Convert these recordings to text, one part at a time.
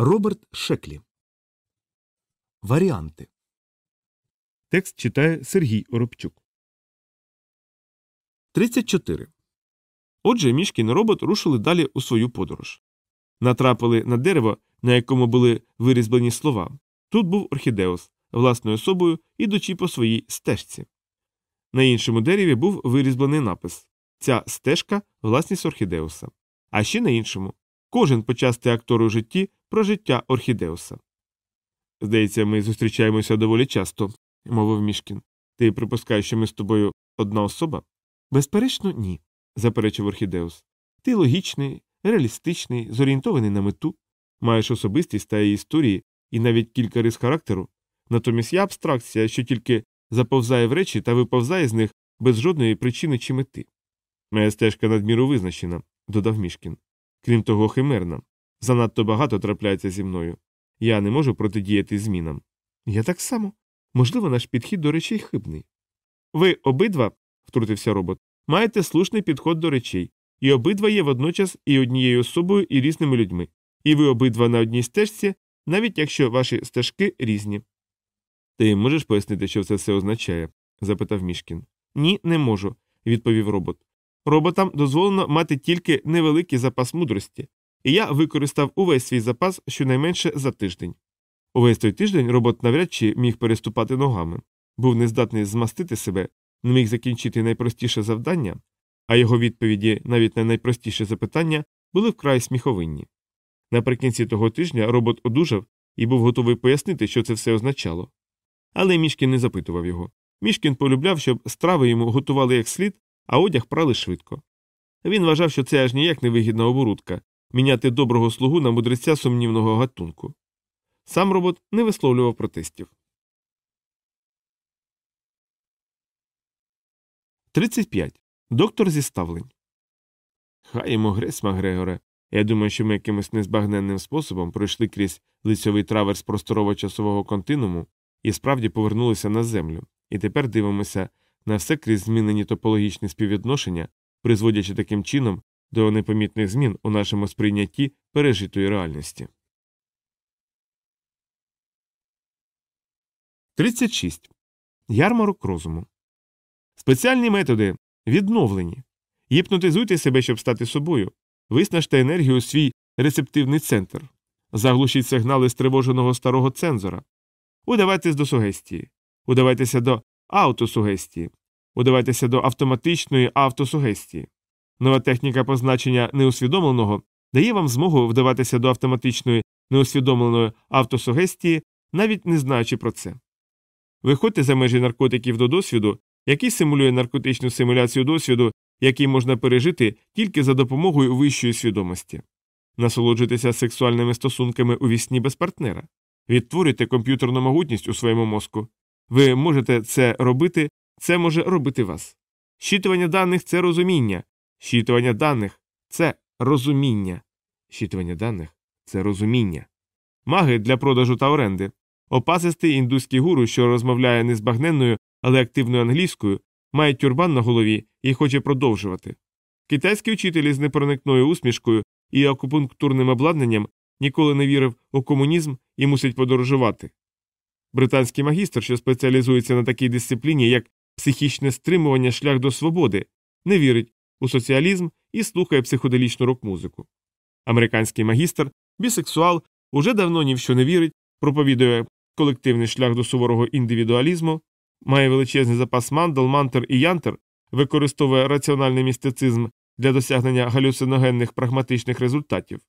Роберт Шеклі. Варіанти. Текст читає Сергій Оробчук. 34. Отже, Мішкін і робот рушили далі у свою подорож. Натрапили на дерево, на якому були вирізблені слова. Тут був орхідеус, власною особою, ідучи по своїй стежці. На іншому дереві був вирізблений напис Ця стежка власність орхідеуса. А ще на іншому кожен почасти актор у житті про життя орхідеуса. Здається, ми зустрічаємося доволі часто, мовив Мішкін. Ти припускаєш, що ми з тобою одна особа? Безперечно, ні, заперечив Орхідеус. Ти логічний, реалістичний, зорієнтований на мету, маєш особистість та її історії і навіть кілька рис характеру. Натомість я абстракція, що тільки заповзає в речі та виповзає з них без жодної причини чи мети. Моя стежка надміру визначена, додав Мішкін. Крім того, химерна. Занадто багато трапляється зі мною. Я не можу протидіяти змінам. Я так само. Можливо, наш підхід до речей хибний. Ви обидва, втрутився робот, маєте слушний підход до речей, і обидва є водночас і однією особою, і різними людьми. І ви обидва на одній стежці, навіть якщо ваші стежки різні. Ти можеш пояснити, що це все означає? запитав Мішкін. Ні, не можу, відповів робот. Роботам дозволено мати тільки невеликий запас мудрості, і я використав увесь свій запас щонайменше за тиждень. Увесь той тиждень робот навряд чи міг переступати ногами, був нездатний змастити себе, не міг закінчити найпростіше завдання, а його відповіді навіть на найпростіше запитання були вкрай сміховинні. Наприкінці того тижня робот одужав і був готовий пояснити, що це все означало. Але Мішкін не запитував його. Мішкін полюбляв, щоб страви йому готували як слід, а одяг прали швидко. Він вважав, що це аж ніяк не вигідна оборудка міняти доброго слугу на мудреця сумнівного гатунку. Сам робот не висловлював протестів. 35. Доктор зі ставлень. Хай йому гресь, Макгрегоре. Я думаю, що ми якимось незбагненним способом пройшли крізь лицьовий траверс просторово часового континууму і справді повернулися на землю, і тепер дивимося на все крізь змінені топологічні співвідношення, призводячи таким чином до непомітних змін у нашому сприйнятті пережитої реальності. 36. Ярмарок розуму. Спеціальні методи відновлені. Гіпнотизуйте себе, щоб стати собою. Виснажте енергію у свій рецептивний центр. Заглушіть сигнали стривоженого старого цензора. Удавайтесь до сугестії. Удавайтеся до автосугестії. Удавайтеся до автоматичної автосугестії. Нова техніка позначення неусвідомленого дає вам змогу вдаватися до автоматичної неусвідомленої автосугестії, навіть не знаючи про це. Виходьте за межі наркотиків до досвіду, який симулює наркотичну симуляцію досвіду, який можна пережити тільки за допомогою вищої свідомості. Насолоджуйтеся сексуальними стосунками у вісні без партнера. Відтворюйте комп'ютерну могутність у своєму мозку. Ви можете це робити, це може робити вас. Щитування даних це розуміння. Щитування даних це розуміння. Щитування даних це розуміння. Маги для продажу та оренди. Опасистий індуський гуру, що розмовляє незбагненною, але активною англійською, має тюрбан на голові і хоче продовжувати. Китайський вчитель із непроникною усмішкою і акупунктурним обладнанням ніколи не вірив у комунізм і мусить подорожувати. Британський магістр, що спеціалізується на такій дисципліні, як психічне стримування шлях до свободи, не вірить у соціалізм і слухає психоделічну рок-музику. Американський магістр, бісексуал, уже давно ні в що не вірить, проповідує колективний шлях до суворого індивідуалізму, має величезний запас мандал, мантер і янтер, використовує раціональний містицизм для досягнення галюциногенних прагматичних результатів,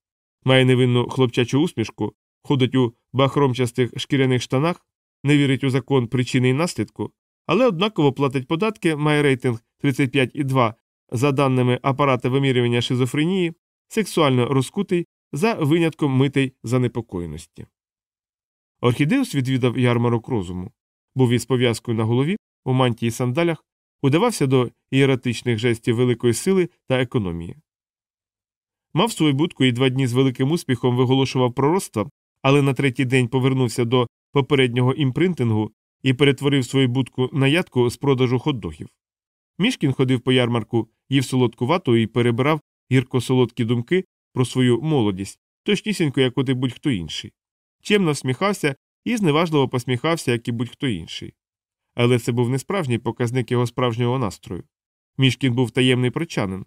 має невинну хлопчачу усмішку, ходить у бахромчастих шкіряних штанах, не вірить у закон причини і наслідку, але однаково платить податки, має рейтинг 35,2 за даними апарата вимірювання шизофренії, сексуально розкутий за винятком митей занепокоєності. Орхідеус відвідав ярмарок розуму, був із пов'язкою на голові, у мантії сандалях, удавався до ієратичних жестів великої сили та економії. Мав свою будку і два дні з великим успіхом виголошував пророцтва, але на третій день повернувся до попереднього імпринтингу і перетворив свою будку на ядку з продажу хот-догів. Мішкін ходив по ярмарку, їв солодку вату і перебирав гірко солодкі думки про свою молодість, точнісінько, як от будь-хто інший. Чемно всміхався і зневажливо посміхався, як і будь-хто інший. Але це був не справжній показник його справжнього настрою. Мішкін був таємний прочанин.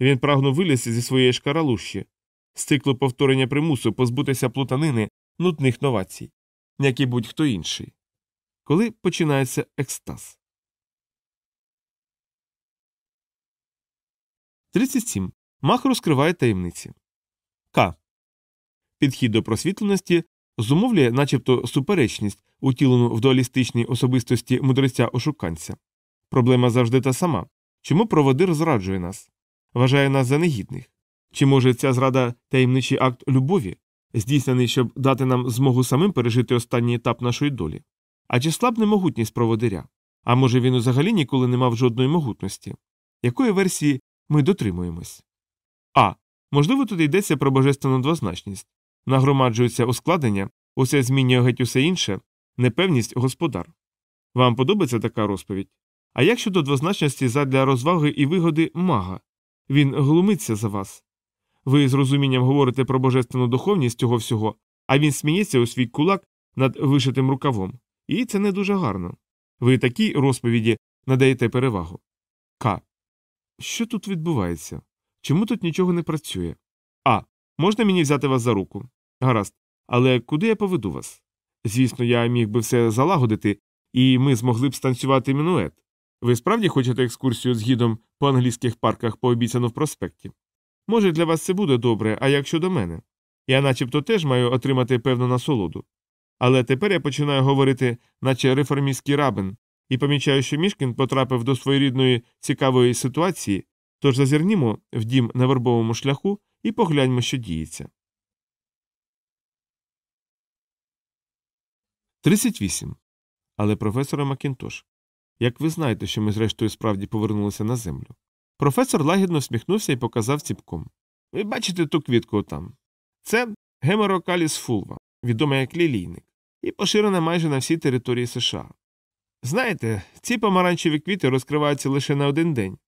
Він прагнув вилізти зі своєї шкаралущі, з циклу повторення примусу позбутися плутанини нудних новацій, як і будь-хто інший. Коли починається екстаз. 37. Мах розкриває таємниці. К. Підхід до просвітленості зумовлює начебто суперечність, утілену в дуалістичній особистості мудреця ошуканця. Проблема завжди та сама чому проводир зраджує нас, вважає нас за негідних? Чи може ця зрада таємничий акт любові, здійснений, щоб дати нам змогу самим пережити останній етап нашої долі? А чи слабне могутність проводиря? А може він взагалі ніколи не мав жодної могутності? Якої версії ми дотримуємось? А. Можливо, тут йдеться про божественну двозначність. Нагромаджується ускладнення, усе змінює геть усе інше, непевність господар. Вам подобається така розповідь? А як щодо двозначності задля розваги і вигоди мага? Він глумиться за вас. Ви з розумінням говорите про божественну духовність цього всього, а він сміється у свій кулак над вишитим рукавом. І це не дуже гарно. Ви такій розповіді надаєте перевагу. К. Що тут відбувається? Чому тут нічого не працює? А. Можна мені взяти вас за руку? Гаразд. Але куди я поведу вас? Звісно, я міг би все залагодити, і ми змогли б станцювати мінует. Ви справді хочете екскурсію з гідом по англійських парках пообіцяно в проспекті? Може, для вас це буде добре, а як щодо мене? Я начебто теж маю отримати певну насолоду. Але тепер я починаю говорити, наче реформістський рабин, і помічаю, що Мішкін потрапив до своєрідної цікавої ситуації, тож зазирнімо в дім на вербовому шляху і погляньмо, що діється. 38. Але професора Макінтош. Як ви знаєте, що ми зрештою справді повернулися на землю? Професор лагідно всміхнувся і показав ціпком. Ви бачите ту квітку там? Це геморокаліс фулва, відома як лілійник, і поширена майже на всій території США. Знаєте, ці помаранчеві квіти розкриваються лише на один день.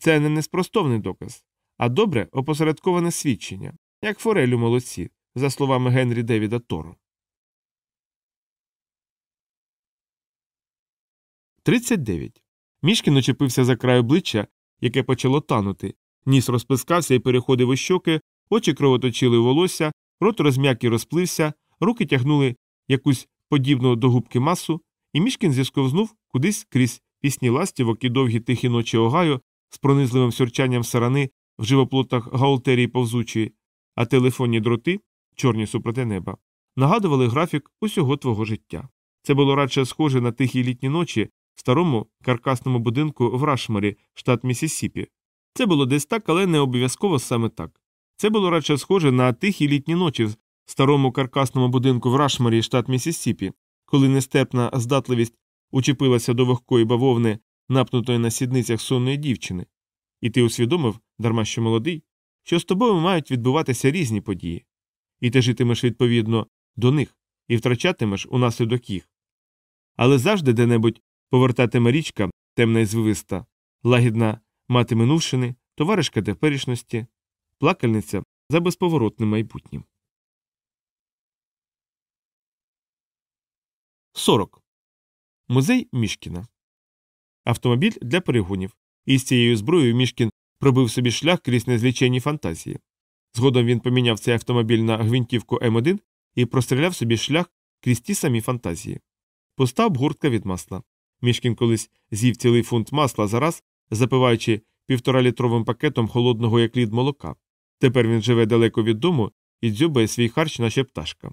Це не неспростовний доказ, а добре опосередковане свідчення, як форель у молодці, за словами Генрі Девіда Торо. 39. Мішкін очепився за край обличчя, яке почало танути, ніс розплескався і переходив у щоки, очі кровоточили волосся, рот розм'як і розплився, руки тягнули якусь подібну до губки масу, і мішкін зісковзнув кудись крізь пісні ластівок і довгі тихі ночі Огайо з пронизливим сюрчанням сарани в живоплотах гаултерії повзучої, а телефонні дроти, чорні супроти неба, нагадували графік усього твого життя. Це було радше схоже на тихі літні ночі в старому каркасному будинку в Рашморі, штат Місісіпі. Це було десь так, але не обов'язково саме так. Це було радше схоже на тихі літні ночі в старому каркасному будинку в Рашморі, штат Місісіпі, коли нестепна здатливість учепилася до вогкої бавовни, напнутої на сідницях сонної дівчини. І ти усвідомив, дарма що молодий, що з тобою мають відбуватися різні події, і ти житимеш відповідно до них і втрачатимеш унаслідок їх. Але завжди де-небудь повертатиме річка, темна і звивиста, лагідна мати минувшини, товаришка теперішності, плакальниця за безповоротним майбутнім. 40. Музей Мішкіна. Автомобіль для перегонів. І з цією зброєю Мішкін пробив собі шлях крізь незвичайні фантазії. Згодом він поміняв цей автомобіль на гвинтівку М1 і простріляв собі шлях крізь ті самі фантазії. Постав гуртка від масла. Мішкін колись з'їв цілий фунт масла за раз, запиваючи півторалітровим пакетом холодного як лід молока. Тепер він живе далеко від дому і дзьобає свій харч, наче пташка.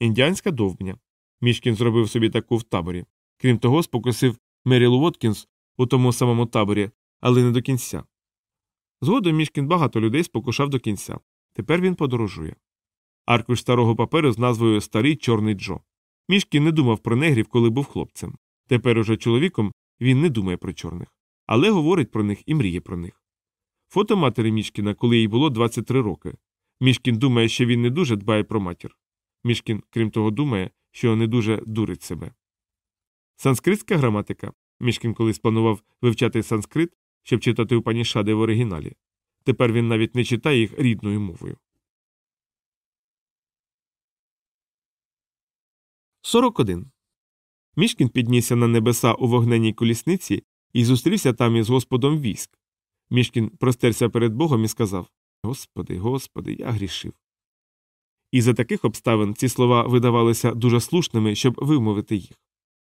Індіанська довбня. Мішкін зробив собі таку в таборі. Крім того, спокусив Меріл Уоткінс у тому самому таборі, але не до кінця. Згодом Мішкін багато людей спокушав до кінця. Тепер він подорожує. Аркуш старого паперу з назвою Старий Чорний Джо. Мішкін не думав про негрів, коли був хлопцем. Тепер уже чоловіком він не думає про чорних, але говорить про них і мріє про них. Фото матері Мішкіна, коли їй було 23 роки. Мішкін думає, що він не дуже дбає про матір. Мішкін, крім того, думає, що не дуже дурить себе. Санскритська граматика. Мішкін колись планував вивчати санскрит, щоб читати у панішади в оригіналі. Тепер він навіть не читає їх рідною мовою. 41. Мішкін піднісся на небеса у вогненій колісниці і зустрівся там із Господом військ. Мішкін простерся перед Богом і сказав Господи, Господи, я грішив. І за таких обставин ці слова видавалися дуже слушними, щоб вимовити їх.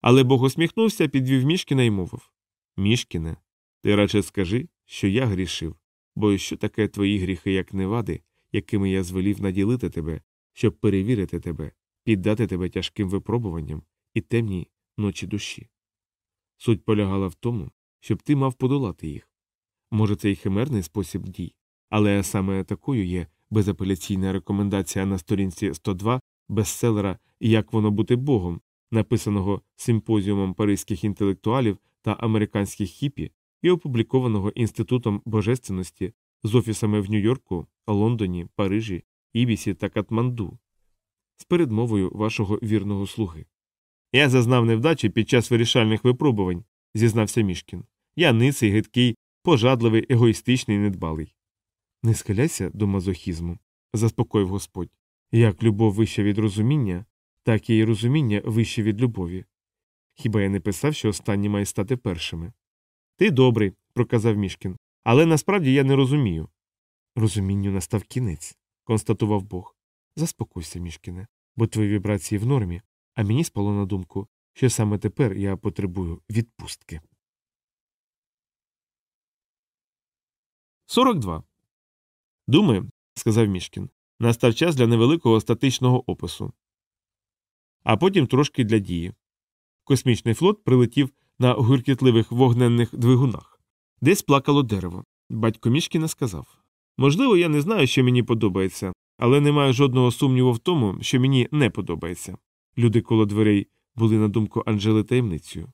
Але Бог усміхнувся, підвів Мішкіна і мовив Мішкіне, ти радше скажи, що я грішив, бо що таке твої гріхи, як невади, якими я звелів наділити тебе, щоб перевірити тебе, піддати тебе тяжким випробуванням і темній ночі душі. Суть полягала в тому, щоб ти мав подолати їх. Може, це й химерний спосіб дій, але саме такою є безапеляційна рекомендація на сторінці 102 бестселера Як воно бути Богом, написаного симпозіумом паризьких інтелектуалів та американських хіпі і опублікованого Інститутом божественності з офісами в Нью-Йорку, Лондоні, Парижі, Ібісі та Катманду з передмовою вашого вірного слуги. Я зазнав невдачі під час вирішальних випробувань, зізнався Мішкін. Я ниций, гидкий, пожадливий, егоїстичний, недбалий. Не схиляйся до мазохізму, заспокоїв Господь. Як любов вища від розуміння, так і розуміння вище від любові. Хіба я не писав, що останні мають стати першими? Ти добрий, проказав Мішкін, але насправді я не розумію. Розумінню настав кінець, констатував Бог. Заспокойся, Мішкіне, бо твої вібрації в нормі, а мені спало на думку, що саме тепер я потребую відпустки. 42. Думаю, сказав Мішкін, настав час для невеликого статичного опису. А потім трошки для дії. Космічний флот прилетів на гуркітливих вогненних двигунах. Десь плакало дерево. Батько Мішкіна сказав Можливо, я не знаю, що мені подобається, але не маю жодного сумніву в тому, що мені не подобається. Люди коло дверей були на думку Анжели таємницею.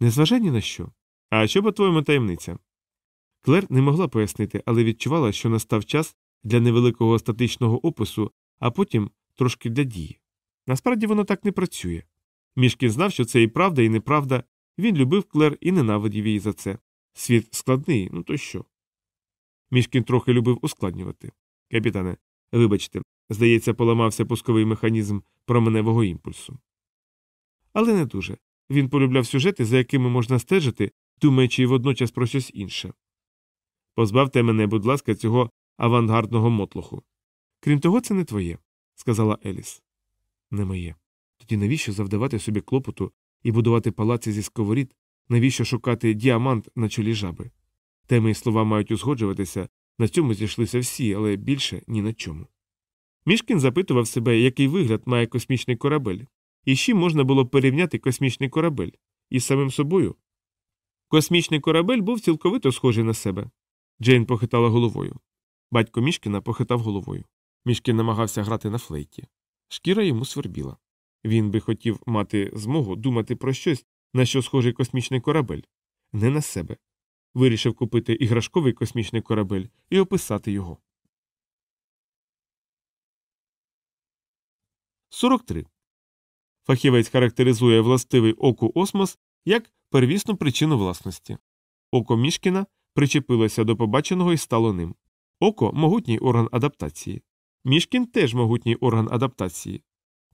Не зважай ні на що. А що по твоєму таємниця? Клер не могла пояснити, але відчувала, що настав час для невеликого статичного опису, а потім трошки для дії. Насправді воно так не працює. Мішкін знав, що це і правда, і неправда. Він любив Клер і ненавидів її за це. Світ складний, ну то що? Мішкін трохи любив ускладнювати. Капітане, вибачте, здається, поламався пусковий механізм променевого імпульсу. Але не дуже. Він полюбляв сюжети, за якими можна стежити, думаючи водночас про щось інше. Позбавте мене, будь ласка, цього авангардного мотлоху. Крім того, це не твоє, сказала Еліс. Не моє. Тоді навіщо завдавати собі клопоту і будувати палаці зі сковорід, навіщо шукати діамант на чолі жаби? Теми і слова мають узгоджуватися, на цьому зійшлися всі, але більше ні на чому. Мішкін запитував себе, який вигляд має космічний корабель, і з чим можна було порівняти космічний корабель із самим собою. Космічний корабель був цілковито схожий на себе. Джейн похитала головою. Батько Мішкіна похитав головою. Мішкін намагався грати на флейті. Шкіра йому свербіла. Він би хотів мати змогу думати про щось, на що схожий космічний корабель, не на себе. Вирішив купити іграшковий космічний корабель і описати його. 43. Фахівець характеризує властивий оку осмос як первісну причину власності. Око Мішкіна причепилося до побаченого і стало ним. Око могутній орган адаптації. Мішкін теж могутній орган адаптації.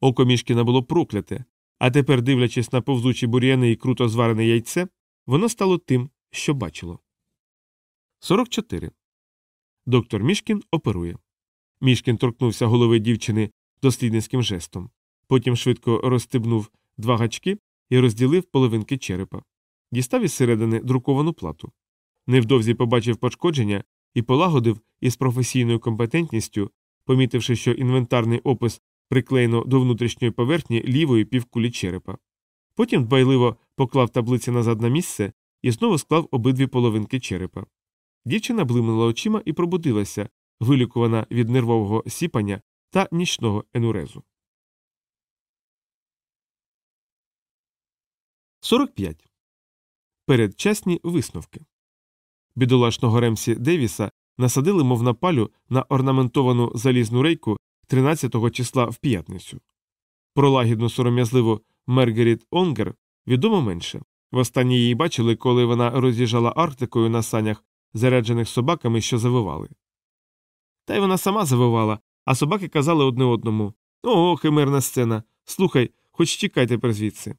Око Мішкіна було прокляте, а тепер, дивлячись на повзучі бур'яни і круто зварене яйце, воно стало тим, що бачило. 44. Доктор Мішкін оперує. Мішкін торкнувся голови дівчини дослідницьким жестом. Потім швидко розстебнув два гачки і розділив половинки черепа. Дістав із середини друковану плату. Невдовзі побачив пошкодження і полагодив із професійною компетентністю, помітивши, що інвентарний опис приклеєно до внутрішньої поверхні лівої півкулі черепа. Потім дбайливо поклав таблиці назад на місце і знову склав обидві половинки черепа. Дівчина блимнула очима і пробудилася, вилікувана від нервового сіпання та нічного енурезу. 45. Передчасні висновки. Бідолашного Ремсі Девіса насадили, мов на палю, на орнаментовану залізну рейку 13-го числа в п'ятницю. Про лагідну сором'язливу Мергеріт Онгер відомо менше. Востаннє її бачили, коли вона роз'їжджала Арктикою на санях, заряджених собаками, що завивали. Та й вона сама завивала, а собаки казали одне одному О, химерна сцена. Слухай, хоч тікай тепер звідси.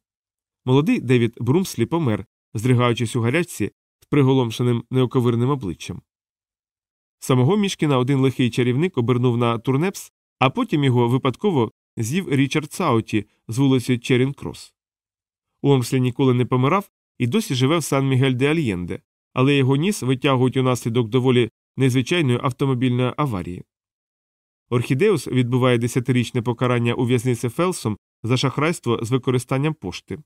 Молодий Девід Брумслі помер, здригаючись у гарячці приголомшеним неоковирним обличчям. Самого Мішкіна один лихий чарівник обернув на турнепс, а потім його випадково з'їв Річард Сауті з вулиці Черін Крос. Уомслі ніколи не помирав і досі живе в Сан Мігель де Альєнде, але його ніс витягують унаслідок доволі незвичайної автомобільної аварії. Орхідеус відбуває десятирічне покарання у в'язниці Фелсом за шахрайство з використанням пошти.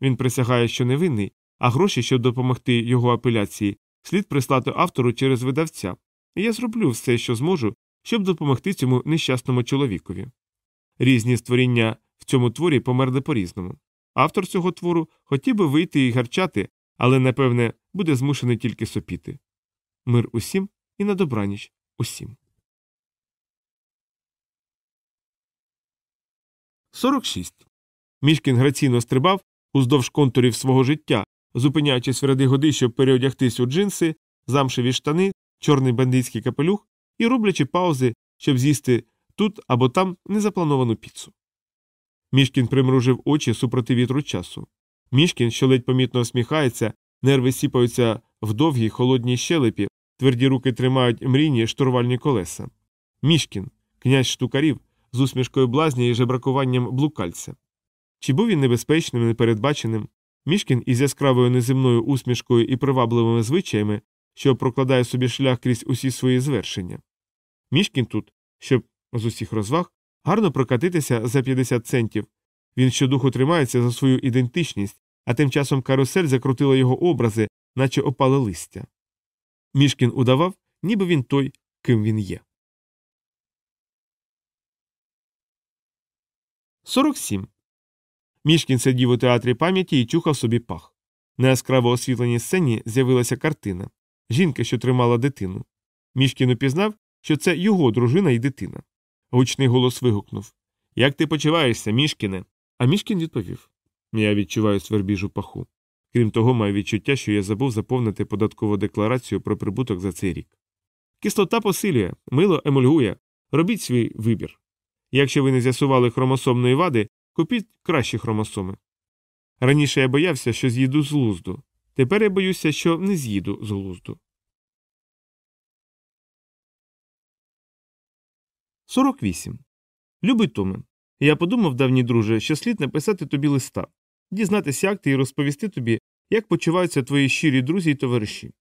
Він присягає, що невинний, а гроші, щоб допомогти його апеляції, слід прислати автору через видавця, і я зроблю все, що зможу, щоб допомогти цьому нещасному чоловікові. Різні створіння в цьому творі померли по різному. Автор цього твору хотів би вийти і гарчати, але, напевне, буде змушений тільки сопіти. Мир усім і на добраніч усім. 46. Мішкін граційно стрибав уздовж контурів свого життя, зупиняючись в ряди годи, щоб переодягтись у джинси, замшеві штани, чорний бандитський капелюх і роблячи паузи, щоб з'їсти тут або там незаплановану піцу. Мішкін примружив очі супроти вітру часу. Мішкін, що ледь помітно усміхається, нерви сіпаються в довгій холодній щелепі, тверді руки тримають мрійні штурвальні колеса. Мішкін, князь штукарів, з усмішкою блазня і жебракуванням блукальця. Чи був він небезпечним, непередбаченим? Мішкін із яскравою неземною усмішкою і привабливими звичаями, що прокладає собі шлях крізь усі свої звершення. Мішкін тут, щоб з усіх розваг гарно прокатитися за 50 центів. Він щодуху тримається за свою ідентичність, а тим часом карусель закрутила його образи, наче опале листя. Мішкін удавав, ніби він той, ким він є. 47. Мішкін сидів у театрі пам'яті і чухав собі пах. На яскраво освітленій сцені з'явилася картина жінка, що тримала дитину. Мішкін упізнав, що це його дружина і дитина. Гучний голос вигукнув Як ти почуваєшся, мішкіне? А мішкін відповів Я відчуваю свербіж у паху. Крім того, маю відчуття, що я забув заповнити податкову декларацію про прибуток за цей рік. Кислота посилює, мило емульгує. Робіть свій вибір. Якщо ви не з'ясували хромосомної вади, купіть кращі хромосоми. Раніше я боявся, що з'їду з глузду. Тепер я боюся, що не з'їду з глузду. 48. Любий Томе. Я подумав, давній друже, що слід написати тобі листа, дізнатися, як ти і розповісти тобі, як почуваються твої щирі друзі і товариші.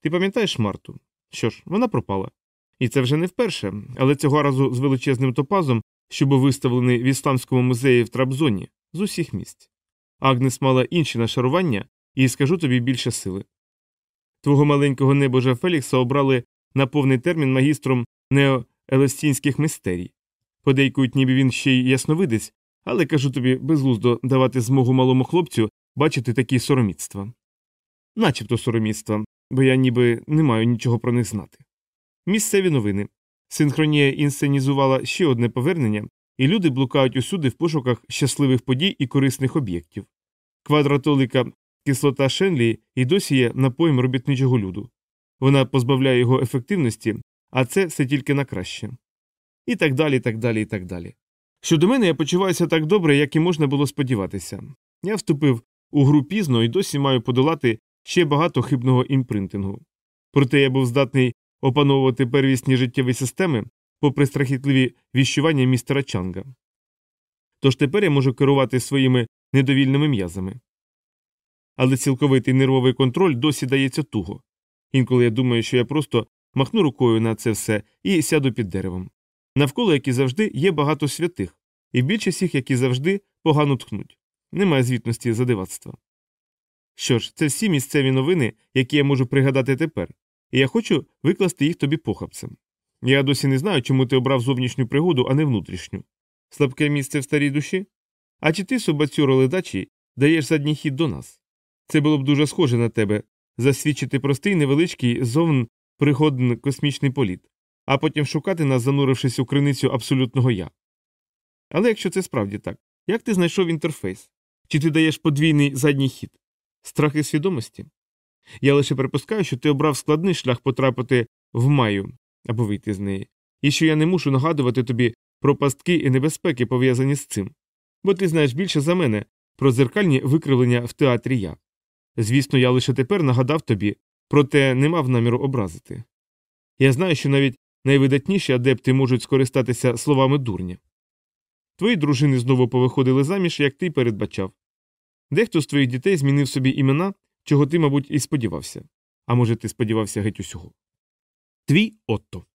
Ти пам'ятаєш Марту? Що ж, вона пропала. І це вже не вперше, але цього разу з величезним топазом, що був виставлений в Ісландському музеї в Трабзоні з усіх місць. Агнес мала інші нашарування, і скажу тобі більше сили. Твого маленького небожа Фелікса обрали на повний термін магістром неоелестінських мистерій. Подейкують, ніби він ще й ясновидець, але кажу тобі безглуздо давати змогу малому хлопцю бачити такі сороміцтва. Начебто сороміцтва, бо я ніби не маю нічого про них знати. Місцеві новини. Синхронія інсценізувала ще одне повернення, і люди блукають усюди в пошуках щасливих подій і корисних об'єктів. Квадратолика кислота Шенлі і досі є напоєм робітничого люду. Вона позбавляє його ефективності, а це все тільки на краще. І так далі, і так далі, і так далі. Щодо мене я почуваюся так добре, як і можна було сподіватися. Я вступив у гру пізно і досі маю подолати ще багато хибного імпринтингу. Проте я був здатний опановувати первісні життєві системи попри страхітливі віщування містера Чанга. Тож тепер я можу керувати своїми недовільними м'язами. Але цілковитий нервовий контроль досі дається туго. Інколи я думаю, що я просто махну рукою на це все і сяду під деревом. Навколо, як і завжди, є багато святих, і більшість їх, як і завжди, погано тхнуть. Немає звітності за дивацтва. Що ж, це всі місцеві новини, які я можу пригадати тепер, і я хочу викласти їх тобі похапцем. Я досі не знаю, чому ти обрав зовнішню пригоду, а не внутрішню. Слабке місце в старій душі? А чи ти, собацюро ледачий, даєш задній хід до нас? Це було б дуже схоже на тебе засвідчити простий невеличкий зовн приходний космічний політ, а потім шукати нас, занурившись у криницю абсолютного я. Але якщо це справді так, як ти знайшов інтерфейс? Чи ти даєш подвійний задній хід? Страхи свідомості? Я лише припускаю, що ти обрав складний шлях потрапити в маю або вийти з неї, і що я не мушу нагадувати тобі про пастки і небезпеки, пов'язані з цим. бо ти знаєш більше за мене про зеркальні викривлення в театрі я. Звісно, я лише тепер нагадав тобі, проте не мав наміру образити. Я знаю, що навіть найвидатніші адепти можуть скористатися словами дурня. Твої дружини знову повиходили заміж, як ти передбачав. Дехто з твоїх дітей змінив собі імена, чого ти, мабуть, і сподівався. А може, ти сподівався геть усього. Твій Отто.